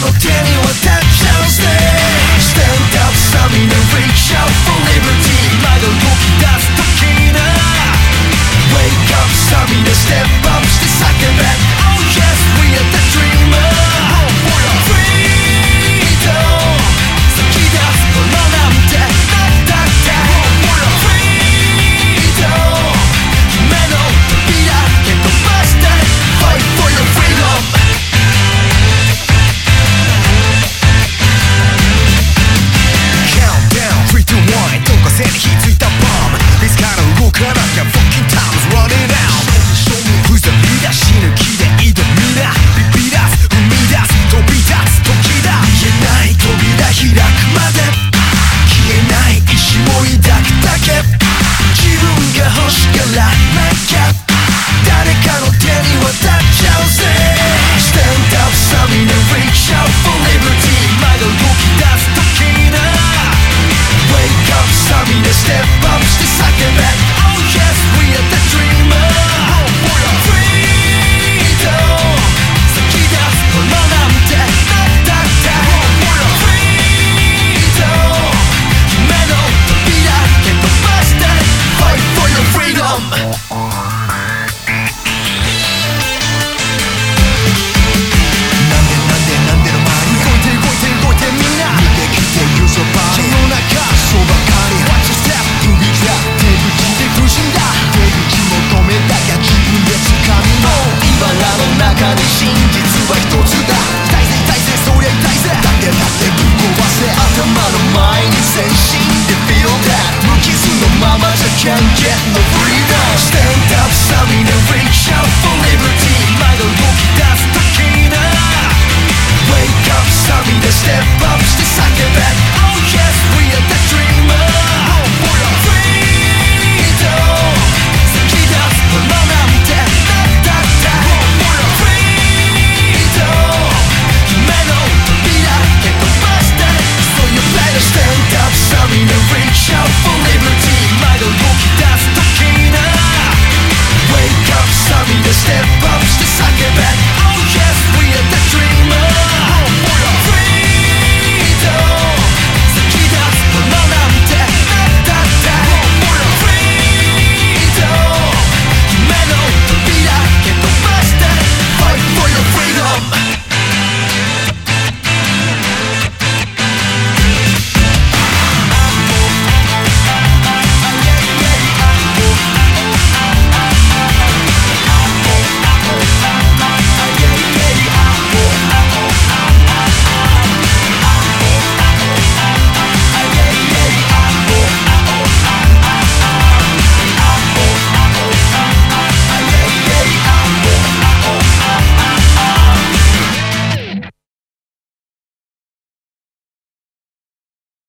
の手に渡 Gonna come can get no freedom. Stand up, sounding and reach out for liberty. 前の動き出す